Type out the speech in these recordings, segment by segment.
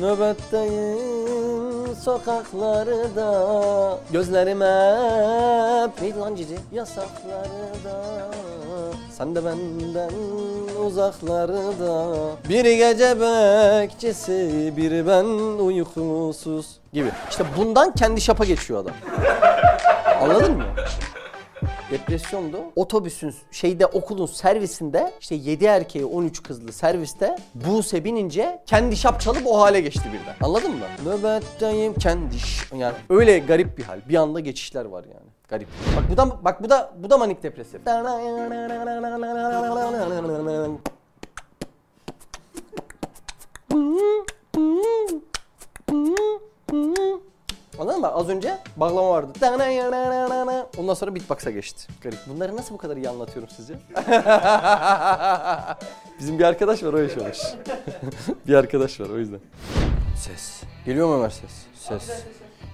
Nöbetteyim sokaklarda. Gözlerim hep Neydi lan cici? Yasaklarda. Sen de benden uzaklarda. Bir gece bekçisi Bir ben uykusuz Gibi. İşte bundan kendi şapa geçiyor adam. Anladın mı? Depresyondu. Otobüsün şeyde okulun servisinde işte 7 erkeği 13 kızlı serviste Buse binince kendi şap çalıp o hale geçti birden. Anladın mı? Nöbetteyim kendi yani öyle garip bir hal. Bir anda geçişler var yani. Garip. Bak bu da bak bu da bu da manik depresif. Anladın mı? Az önce baklama vardı. Ondan sonra beatbox'a geçti. Garip. Bunları nasıl bu kadar iyi anlatıyorum sizce? Bizim bir arkadaş var o yaşamış. bir arkadaş var o yüzden. Ses. Geliyor mu Ömer ses? Ses.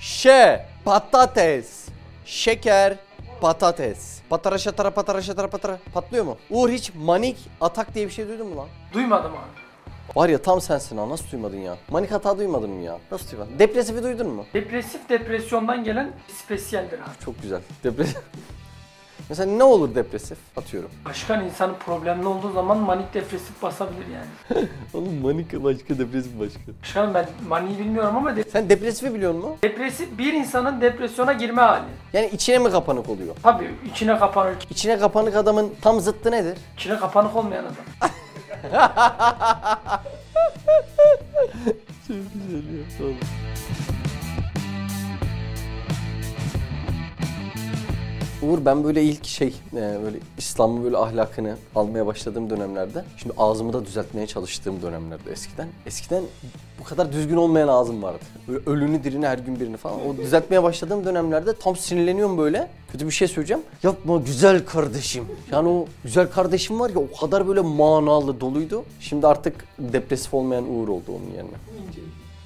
Şe. Patates. Şeker. Patates. Patara şatara patara şatara patara. Patlıyor mu? Uğur hiç manik atak diye bir şey duydun mu lan? Duymadım abi. Var ya tam sensin ha nasıl duymadın ya? Manik hata duymadın mı ya? Nasıl duymadın? Depresifi duydun mu? Depresif depresyondan gelen spesiyeldir abi. Çok güzel. Depresif. Mesela ne olur depresif? Atıyorum. Başkan insanın problemli olduğu zaman manik depresif basabilir yani. Oğlum manik başka, depresif başka. Başkanım ben maniyi bilmiyorum ama de- Sen depresifi biliyor musun? depresif bir insanın depresyona girme hali. Yani içine mi kapanık oluyor? Tabii içine kapanır. İçine kapanık adamın tam zıttı nedir? İçine kapanık olmayan adam. Çok güzel ya. Uğur ben böyle ilk şey e, böyle İslam'ın böyle ahlakını almaya başladığım dönemlerde şimdi ağzımı da düzeltmeye çalıştığım dönemlerde eskiden eskiden bu kadar düzgün olmayan ağzım vardı. Böyle ölünü dirini her gün birini falan. O düzeltmeye başladığım dönemlerde tam sinirleniyorum böyle. Kötü bir şey söyleyeceğim. Yapma güzel kardeşim. Yani o güzel kardeşim var ya o kadar böyle manalı doluydu. Şimdi artık depresif olmayan Uğur oldu onun yerine.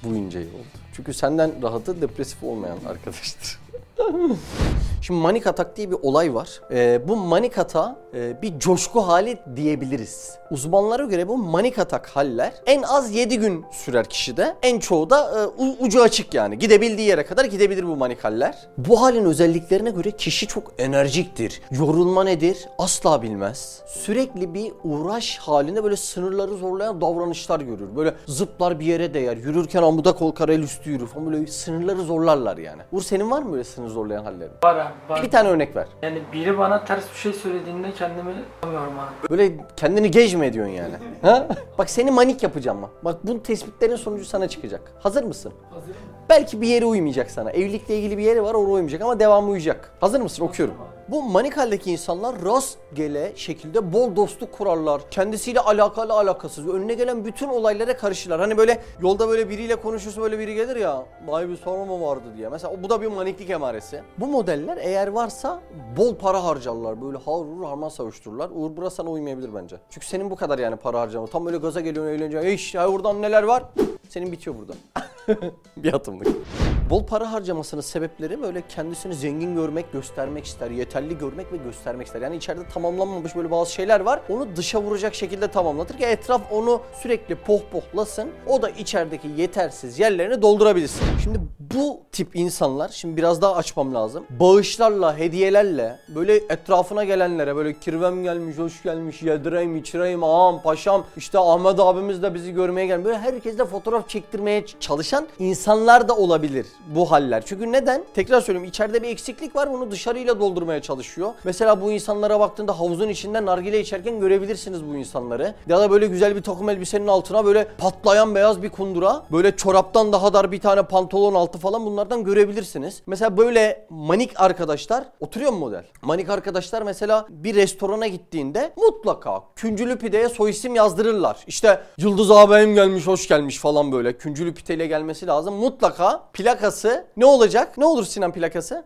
Bu ince oldu. Çünkü senden rahatı depresif olmayan arkadaştır. Şimdi manik atak diye bir olay var. Ee, bu manik ata bir coşku hali diyebiliriz. Uzmanlara göre bu manik atak haller en az 7 gün sürer kişide. En çoğu da e, ucu açık yani. Gidebildiği yere kadar gidebilir bu manik haller. Bu halin özelliklerine göre kişi çok enerjiktir. Yorulma nedir? Asla bilmez. Sürekli bir uğraş halinde böyle sınırları zorlayan davranışlar görür. Böyle zıplar bir yere değer. Yürürken amuda kalkar el üstü yürür falan böyle sınırları zorlarlar yani. Uğur senin var mı böyle sınır zorlayan hallerin? Var abi var. Bir tane örnek ver. Yani biri bana ters bir şey söylediğinde kendimi tutamıyorum abi. Böyle kendini gej mi ediyorsun yani? ha? Bak seni manik yapacağım mı? Bak bu tespitlerin sonucu sana çıkacak. Hazır mısın? Hazırım. Belki bir yere uymayacak sana. Evlilikle ilgili bir yeri var oraya uymayacak ama devamı uyacak. Hazır mısın? Okuyorum. Bu manik haldeki insanlar rastgele şekilde bol dostluk kurarlar. Kendisiyle alakalı alakasız. Önüne gelen bütün olaylara karışırlar. Hani böyle yolda böyle biriyle konuşursa böyle biri gelir ya. Vay bir sorun mu vardı diye. Mesela bu da bir maniklik emaresi. Bu modeller eğer varsa bol para harcarlar. Böyle harur harman savuştururlar. Uğur burası sana uymayabilir bence. Çünkü senin bu kadar yani para harcama. Tam böyle gaza geliyorsun eğleniyorsun. Hey ya buradan neler var? Senin bitiyor burada. bir atımlık. Bol para harcamasının sebepleri böyle kendisini zengin görmek, göstermek ister, yeterli görmek ve göstermek ister. Yani içeride tamamlanmamış böyle bazı şeyler var. Onu dışa vuracak şekilde tamamlatır ki etraf onu sürekli pohpohlasın. O da içerideki yetersiz yerlerini doldurabilsin. Şimdi bu tip insanlar, şimdi biraz daha açmam lazım. Bağışlarla, hediyelerle böyle etrafına gelenlere böyle kirvem gelmiş, hoş gelmiş, yedireyim, içireyim, ağam, paşam, işte Ahmet abimiz de bizi görmeye gelmiş. Böyle herkesle fotoğraf çektirmeye ç- çalışan insanlar da olabilir bu haller. Çünkü neden? Tekrar söylüyorum içeride bir eksiklik var bunu dışarıyla doldurmaya çalışıyor. Mesela bu insanlara baktığında havuzun içinde nargile içerken görebilirsiniz bu insanları. Ya da böyle güzel bir takım elbisenin altına böyle patlayan beyaz bir kundura, böyle çoraptan daha dar bir tane pantolon altı falan bunlardan görebilirsiniz. Mesela böyle manik arkadaşlar oturuyor mu model? Manik arkadaşlar mesela bir restorana gittiğinde mutlaka küncülü pideye soy isim yazdırırlar. İşte Yıldız ağabeyim gelmiş hoş gelmiş falan böyle küncülü pideyle gelmesi lazım. Mutlaka plakası ne olacak? Ne olur Sinan plakası?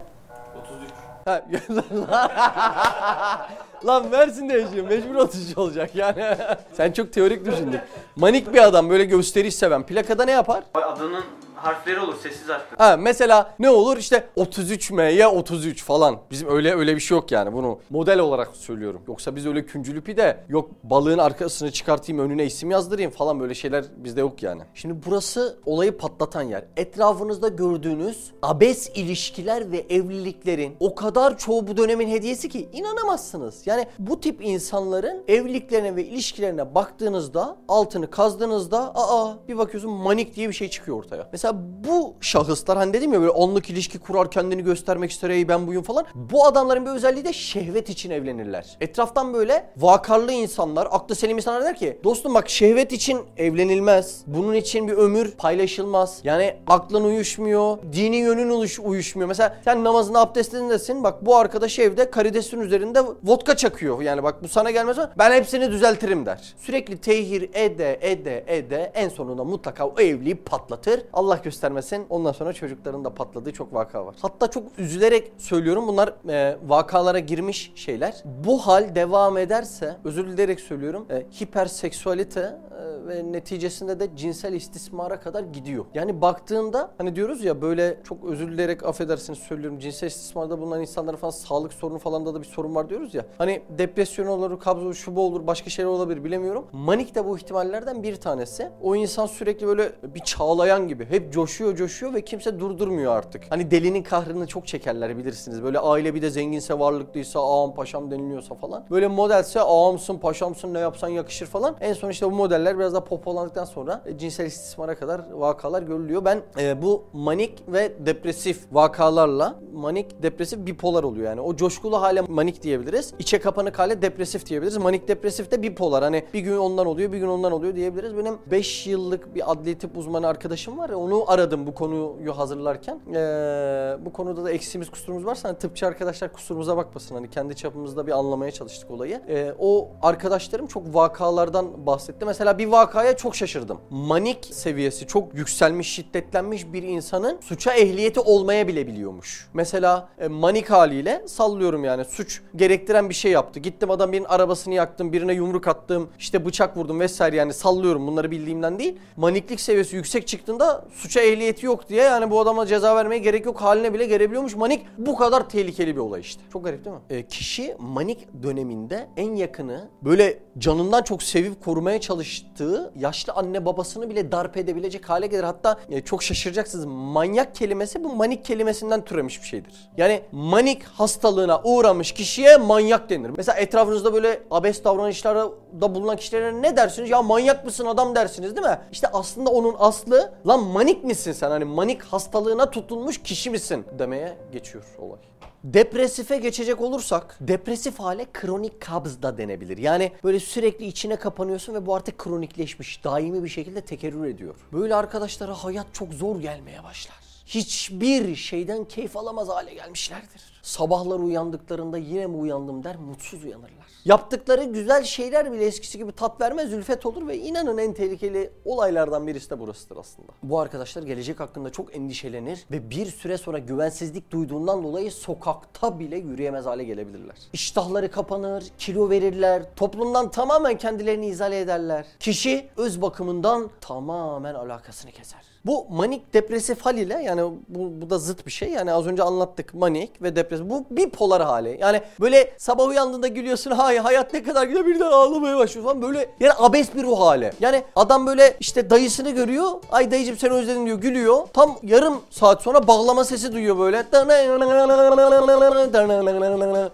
33. Ha, Lan Mersin'de yaşıyor. Mecbur 33 olacak yani. Sen çok teorik düşündün. Manik bir adam böyle gösteriş seven. Plakada ne yapar? Adının harfleri olur sessiz harfler. Ha mesela ne olur işte 33M'ye 33 falan. Bizim öyle öyle bir şey yok yani bunu model olarak söylüyorum. Yoksa biz öyle küncülüpü de yok balığın arkasını çıkartayım önüne isim yazdırayım falan böyle şeyler bizde yok yani. Şimdi burası olayı patlatan yer. Etrafınızda gördüğünüz abes ilişkiler ve evliliklerin o kadar çoğu bu dönemin hediyesi ki inanamazsınız. Yani bu tip insanların evliliklerine ve ilişkilerine baktığınızda altını kazdığınızda aa bir bakıyorsun manik diye bir şey çıkıyor ortaya. Mesela bu şahıslar hani dedim ya böyle onluk ilişki kurar kendini göstermek ister ey ben buyum falan. Bu adamların bir özelliği de şehvet için evlenirler. Etraftan böyle vakarlı insanlar, aklı selim insanlar der ki dostum bak şehvet için evlenilmez. Bunun için bir ömür paylaşılmaz. Yani aklın uyuşmuyor, dini yönün uyuş, uyuşmuyor. Mesela sen namazında abdestindesin bak bu arkadaş evde karidesin üzerinde vodka çakıyor. Yani bak bu sana gelmez ben hepsini düzeltirim der. Sürekli tehir ede ede ede en sonunda mutlaka o evliliği patlatır. Allah göstermesin ondan sonra çocukların da patladığı çok vaka var. Hatta çok üzülerek söylüyorum bunlar e, vakalara girmiş şeyler. Bu hal devam ederse özür dileyerek söylüyorum e, hiperseksüalite e, ve neticesinde de cinsel istismara kadar gidiyor. Yani baktığında hani diyoruz ya böyle çok özür dileyerek affedersiniz söylüyorum cinsel istismarda bulunan insanların falan sağlık sorunu falan da, da bir sorun var diyoruz ya. Hani depresyon olur, kabz olur, şu bu olur, başka şeyler olabilir bilemiyorum. Manik de bu ihtimallerden bir tanesi. O insan sürekli böyle bir çağlayan gibi hep coşuyor coşuyor ve kimse durdurmuyor artık. Hani delinin kahrını çok çekerler bilirsiniz. Böyle aile bir de zenginse varlıklıysa ağam paşam deniliyorsa falan. Böyle modelse ağamsın paşamsın ne yapsan yakışır falan. En son işte bu modeller biraz daha popolandıktan sonra e, cinsel istismara kadar vakalar görülüyor. Ben e, bu manik ve depresif vakalarla manik depresif bipolar oluyor yani. O coşkulu hale manik diyebiliriz. İçe kapanık hale depresif diyebiliriz. Manik depresif de bipolar. Hani bir gün ondan oluyor bir gün ondan oluyor diyebiliriz. Benim 5 yıllık bir adli tıp uzmanı arkadaşım var ya onu aradım bu konuyu hazırlarken. Ee, bu konuda da eksiğimiz kusurumuz varsa hani tıpçı arkadaşlar kusurumuza bakmasın. Hani kendi çapımızda bir anlamaya çalıştık olayı. Ee, o arkadaşlarım çok vakalardan bahsetti. Mesela bir vakaya çok şaşırdım. Manik seviyesi çok yükselmiş, şiddetlenmiş bir insanın suça ehliyeti olmaya bile biliyormuş. Mesela e, manik haliyle sallıyorum yani suç gerektiren bir şey yaptı. Gittim adam birinin arabasını yaktım, birine yumruk attım, işte bıçak vurdum vesaire yani sallıyorum bunları bildiğimden değil. Maniklik seviyesi yüksek çıktığında suça ehliyeti yok diye yani bu adama ceza vermeye gerek yok haline bile gelebiliyormuş. Manik bu kadar tehlikeli bir olay işte. Çok garip değil mi? E, kişi manik döneminde en yakını böyle canından çok sevip korumaya çalıştığı yaşlı anne babasını bile darp edebilecek hale gelir. Hatta e, çok şaşıracaksınız manyak kelimesi bu manik kelimesinden türemiş bir şeydir. Yani manik hastalığına uğramış kişiye manyak denir. Mesela etrafınızda böyle abes davranışlarda bulunan kişilere ne dersiniz? Ya manyak mısın adam dersiniz değil mi? İşte aslında onun aslı lan manik misin sen? Hani manik hastalığına tutulmuş kişi misin demeye geçiyor olay. Depresife geçecek olursak depresif hale kronik kabz da denebilir. Yani böyle sürekli içine kapanıyorsun ve bu artık kronikleşmiş, daimi bir şekilde tekerrür ediyor. Böyle arkadaşlara hayat çok zor gelmeye başlar. Hiçbir şeyden keyif alamaz hale gelmişlerdir. Sabahlar uyandıklarında yine mi uyandım der mutsuz uyanırlar. Yaptıkları güzel şeyler bile eskisi gibi tat vermez, ülfet olur ve inanın en tehlikeli olaylardan birisi de burasıdır aslında. Bu arkadaşlar gelecek hakkında çok endişelenir ve bir süre sonra güvensizlik duyduğundan dolayı sokakta bile yürüyemez hale gelebilirler. İştahları kapanır, kilo verirler, toplumdan tamamen kendilerini izale ederler. Kişi öz bakımından tamamen alakasını keser. Bu manik depresif hal ile yani bu, bu da zıt bir şey. Yani az önce anlattık manik ve depresif. Bu bipolar hali. Yani böyle sabah uyandığında gülüyorsun. Hay hayat ne kadar güzel birden ağlamaya başlıyor falan. Böyle yani abes bir ruh hali. Yani adam böyle işte dayısını görüyor. Ay dayıcım seni özledim diyor. Gülüyor. Tam yarım saat sonra bağlama sesi duyuyor böyle.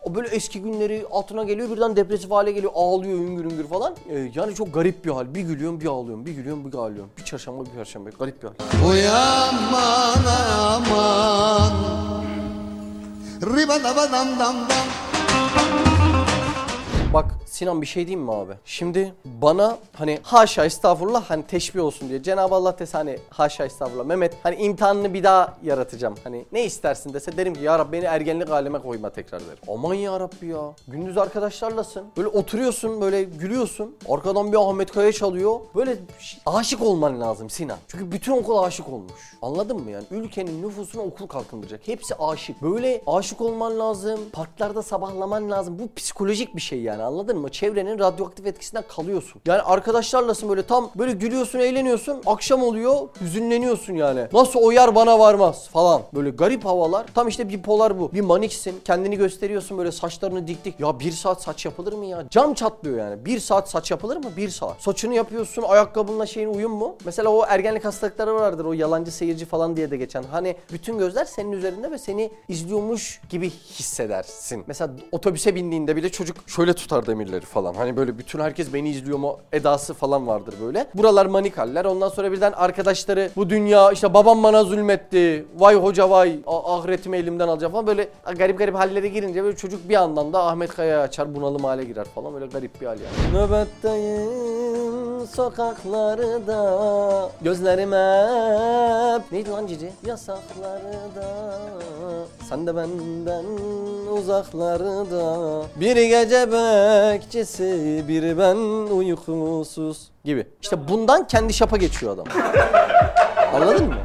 O böyle eski günleri altına geliyor. Birden depresif hale geliyor. Ağlıyor hüngür hüngür falan. Ee, yani çok garip bir hal. Bir gülüyorum bir ağlıyorum. Bir gülüyorum bir ağlıyorum. Bir çarşamba bir perşembe. Garip bir hal. Uyaman aman Riba daba dam dam dam Bak Sinan bir şey diyeyim mi abi? Şimdi bana hani haşa estağfurullah hani teşbih olsun diye Cenab-ı Allah dese hani haşa estağfurullah Mehmet hani imtihanını bir daha yaratacağım. Hani ne istersin dese derim ki ya Rabbi beni ergenlik halime koyma tekrar derim. Aman ya Rabbi ya. Gündüz arkadaşlarlasın. Böyle oturuyorsun böyle gülüyorsun. Arkadan bir Ahmet Kaya çalıyor. Böyle aşık olman lazım Sinan. Çünkü bütün okul aşık olmuş. Anladın mı yani? Ülkenin nüfusunu okul kalkındıracak. Hepsi aşık. Böyle aşık olman lazım. Parklarda sabahlaman lazım. Bu psikolojik bir şey yani anladın mı? Çevrenin radyoaktif etkisinden kalıyorsun. Yani arkadaşlarlasın böyle tam böyle gülüyorsun, eğleniyorsun. Akşam oluyor, hüzünleniyorsun yani. Nasıl o yer bana varmaz falan. Böyle garip havalar. Tam işte bipolar bu. Bir maniksin. Kendini gösteriyorsun böyle saçlarını dik dik. Ya bir saat saç yapılır mı ya? Cam çatlıyor yani. Bir saat saç yapılır mı? Bir saat. Saçını yapıyorsun. Ayakkabınla şeyin uyum mu? Mesela o ergenlik hastalıkları vardır. O yalancı seyirci falan diye de geçen. Hani bütün gözler senin üzerinde ve seni izliyormuş gibi hissedersin. Mesela otobüse bindiğinde bile çocuk şöyle tutar demirleri falan. Hani böyle bütün herkes beni izliyor mu edası falan vardır böyle. Buralar manikaller. Ondan sonra birden arkadaşları bu dünya işte babam bana zulmetti. Vay hoca vay ahiretimi elimden alacağım falan. Böyle garip garip hallere girince böyle çocuk bir yandan da Ahmet Kaya'ya açar bunalım hale girer falan. Böyle garip bir hal yani. Nöbetteyim sokaklarda Gözlerim hep Neydi lan cici? Yasaklarda Sen de benden uzaklarda Bir gece bekçisi bir ben uykusuz gibi. İşte bundan kendi şapa geçiyor adam. Anladın mı?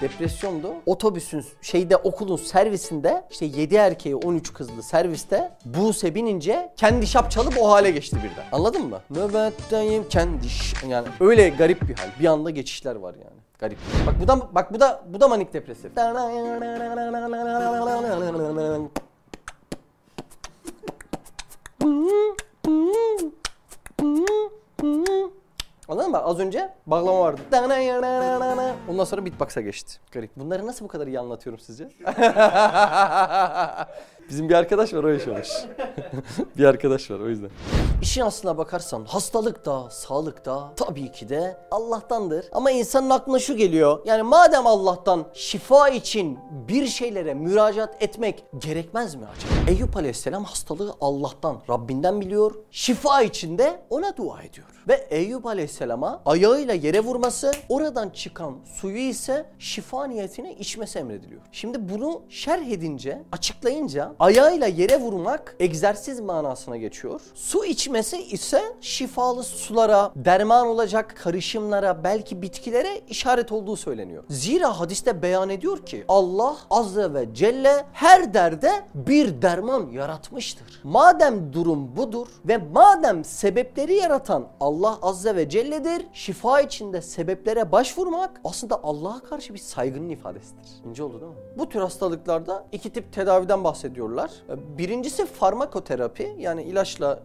Depresyondu. Otobüsün şeyde okulun servisinde işte 7 erkeği 13 kızlı serviste Buse binince kendi şap çalıp o hale geçti birden. Anladın mı? Nöbetteyim kendi yani öyle garip bir hal. Bir anda geçişler var yani. Garip. Bak bu da bak bu da bu da manik depresif. Anladın mı? Az önce bağlama vardı. Ondan sonra beatbox'a geçti. Garip. Bunları nasıl bu kadar iyi anlatıyorum sizce? Bizim bir arkadaş var o yaşamış. bir arkadaş var o yüzden. İşin aslına bakarsan hastalık da sağlık da tabii ki de Allah'tandır. Ama insanın aklına şu geliyor. Yani madem Allah'tan şifa için bir şeylere müracaat etmek gerekmez mi acaba? Eyüp Aleyhisselam hastalığı Allah'tan, Rabbinden biliyor. Şifa için de ona dua ediyor. Ve Eyüp Aleyhisselam'a ayağıyla yere vurması, oradan çıkan suyu ise şifa niyetine içmesi emrediliyor. Şimdi bunu şerh edince, açıklayınca ayağıyla yere vurmak egzersiz manasına geçiyor. Su içmesi ise şifalı sulara, derman olacak karışımlara, belki bitkilere işaret olduğu söyleniyor. Zira hadiste beyan ediyor ki Allah Azze ve Celle her derde bir derman yaratmıştır. Madem durum budur ve madem sebepleri yaratan Allah Azze ve Celle'dir, şifa içinde sebeplere başvurmak aslında Allah'a karşı bir saygının ifadesidir. İnce oldu değil mi? Bu tür hastalıklarda iki tip tedaviden bahsediyorlar. Birincisi farmakoterapi yani ilaçla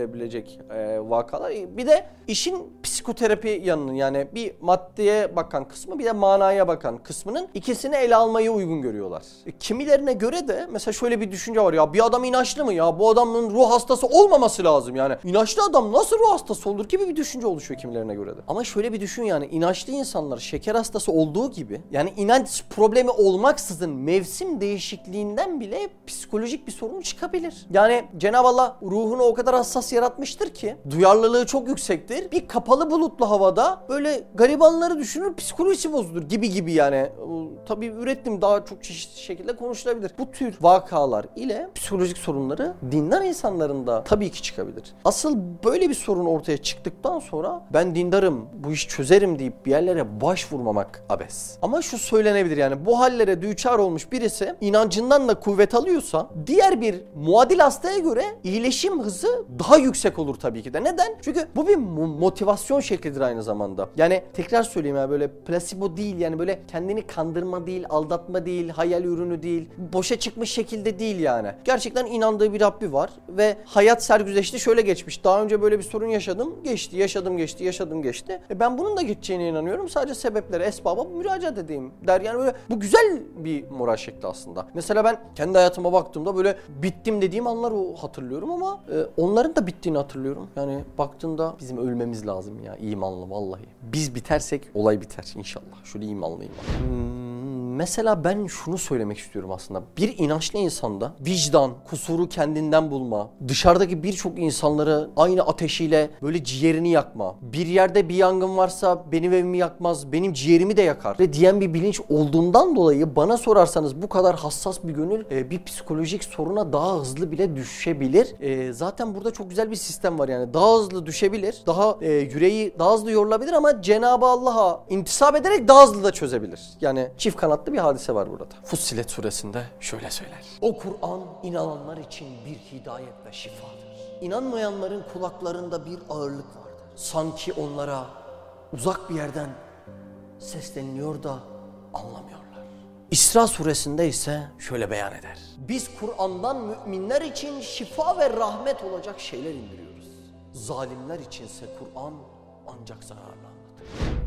geçilebilecek e, vakalar. Bir de işin psikoterapi yanının yani bir maddeye bakan kısmı bir de manaya bakan kısmının ikisini ele almayı uygun görüyorlar. E, kimilerine göre de mesela şöyle bir düşünce var ya bir adam inançlı mı ya bu adamın ruh hastası olmaması lazım yani. İnançlı adam nasıl ruh hastası olur gibi bir düşünce oluşuyor kimilerine göre de. Ama şöyle bir düşün yani inançlı insanlar şeker hastası olduğu gibi yani inanç problemi olmaksızın mevsim değişikliğinden bile psikolojik bir sorun çıkabilir. Yani Cenab-ı Allah ruhunu o kadar hassas yaratmıştır ki duyarlılığı çok yüksektir. Bir kapalı bulutlu havada böyle garibanları düşünür psikolojisi bozulur gibi gibi yani. Tabii ürettim daha çok çeşitli şekilde konuşulabilir. Bu tür vakalar ile psikolojik sorunları dindar insanların da tabii ki çıkabilir. Asıl böyle bir sorun ortaya çıktıktan sonra ben dindarım bu iş çözerim deyip bir yerlere başvurmamak abes. Ama şu söylenebilir yani bu hallere düçar olmuş birisi inancından da kuvvet alıyorsa diğer bir muadil hastaya göre iyileşim hızı daha yüksek olur tabii ki de. Neden? Çünkü bu bir mo- motivasyon şeklidir aynı zamanda. Yani tekrar söyleyeyim ya böyle plasebo değil yani böyle kendini kandırma değil, aldatma değil, hayal ürünü değil, boşa çıkmış şekilde değil yani. Gerçekten inandığı bir Rabbi var ve hayat sergüzeşti şöyle geçmiş. Daha önce böyle bir sorun yaşadım, geçti, yaşadım, geçti, yaşadım, geçti. E ben bunun da geçeceğine inanıyorum. Sadece sebeplere, esbaba müracaat edeyim der. Yani böyle bu güzel bir moral şekli aslında. Mesela ben kendi hayatıma baktığımda böyle bittim dediğim anlar o hatırlıyorum ama e, onların da bittiğini hatırlıyorum. Yani baktığında bizim ölmemiz lazım ya imanlı vallahi. Biz bitersek olay biter inşallah. Şöyle imanlı iman. Hmm, mesela ben şunu söylemek istiyorum aslında. Bir inançlı insanda vicdan, kusuru kendinden bulma, dışarıdaki birçok insanları aynı ateşiyle böyle ciğerini yakma, bir yerde bir yangın varsa benim evimi yakmaz, benim ciğerimi de yakar ve diyen bir bilinç olduğundan dolayı bana sorarsanız bu kadar hassas bir gönül e, bir psikolojik soruna daha hızlı bile düşebilir. E, zaten burada çok güzel bir sistem var yani daha hızlı düşebilir, daha e, yüreği daha hızlı yorulabilir ama Cenab-ı Allah'a intisap ederek daha hızlı da çözebilir. Yani çift kanatlı bir hadise var burada. Fussilet suresinde şöyle söyler. O Kur'an inananlar için bir hidayet ve şifadır. inanmayanların kulaklarında bir ağırlık vardır. Sanki onlara uzak bir yerden sesleniliyor da anlamıyorlar. İsra suresinde ise şöyle beyan eder. Biz Kur'an'dan müminler için şifa ve rahmet olacak şeyler indiriyoruz. Zalimler içinse Kur'an ancak zararlı anlatır.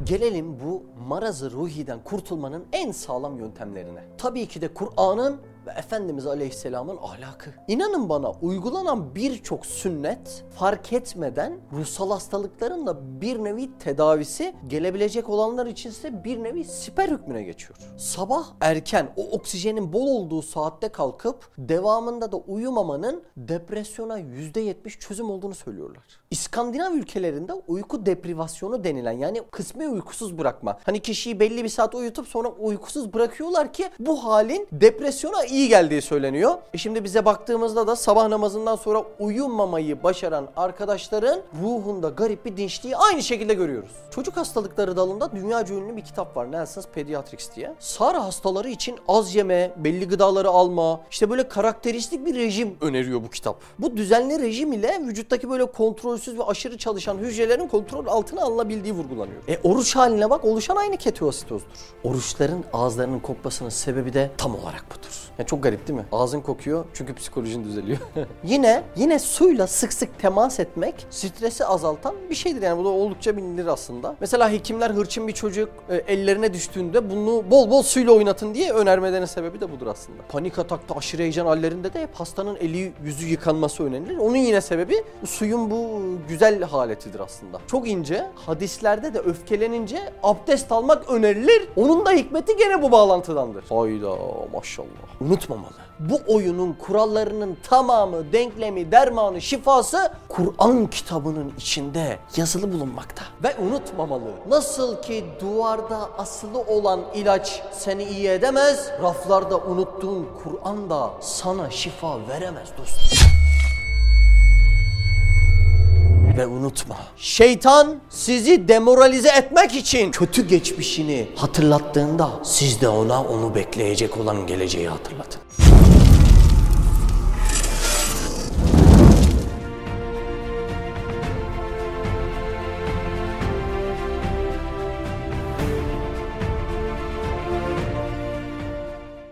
Gelelim bu marazı ruhiden kurtulmanın en sağlam yöntemlerine. Tabii ki de Kur'an'ın ve Efendimiz Aleyhisselam'ın ahlakı. İnanın bana uygulanan birçok sünnet fark etmeden ruhsal hastalıkların da bir nevi tedavisi gelebilecek olanlar içinse bir nevi siper hükmüne geçiyor. Sabah erken o oksijenin bol olduğu saatte kalkıp devamında da uyumamanın depresyona %70 çözüm olduğunu söylüyorlar. İskandinav ülkelerinde uyku deprivasyonu denilen yani kısmi uykusuz bırakma. Hani kişiyi belli bir saat uyutup sonra uykusuz bırakıyorlar ki bu halin depresyona iyi geldiği söyleniyor. E şimdi bize baktığımızda da sabah namazından sonra uyumamayı başaran arkadaşların ruhunda garip bir dinçliği aynı şekilde görüyoruz. Çocuk hastalıkları dalında dünya ünlü bir kitap var Nelson's Pediatrics diye. Sarı hastaları için az yeme, belli gıdaları alma, işte böyle karakteristik bir rejim öneriyor bu kitap. Bu düzenli rejim ile vücuttaki böyle kontrolsüz ve aşırı çalışan hücrelerin kontrol altına alınabildiği vurgulanıyor. E oruç haline bak oluşan aynı ketoasitozdur. Oruçların ağızlarının kokmasının sebebi de tam olarak budur. Ya çok garip değil mi? Ağzın kokuyor çünkü psikolojin düzeliyor. yine yine suyla sık sık temas etmek stresi azaltan bir şeydir yani bu da oldukça bilinir aslında. Mesela hekimler hırçın bir çocuk e, ellerine düştüğünde bunu bol bol suyla oynatın diye önermelerinin sebebi de budur aslında. Panik atakta aşırı heyecan hallerinde de hep hastanın eli yüzü yıkanması önerilir. Onun yine sebebi suyun bu güzel haletidir aslında. Çok ince hadislerde de öfkelenince abdest almak önerilir. Onun da hikmeti gene bu bağlantıdandır. Hayda maşallah. Unutmamalı. Bu oyunun kurallarının tamamı, denklemi, dermanı, şifası Kur'an kitabının içinde yazılı bulunmakta. Ve unutmamalı. Nasıl ki duvarda asılı olan ilaç seni iyi edemez, raflarda unuttuğun Kur'an da sana şifa veremez dostum. Ve unutma. Şeytan sizi demoralize etmek için kötü geçmişini hatırlattığında siz de ona onu bekleyecek olan geleceği hatırlatın.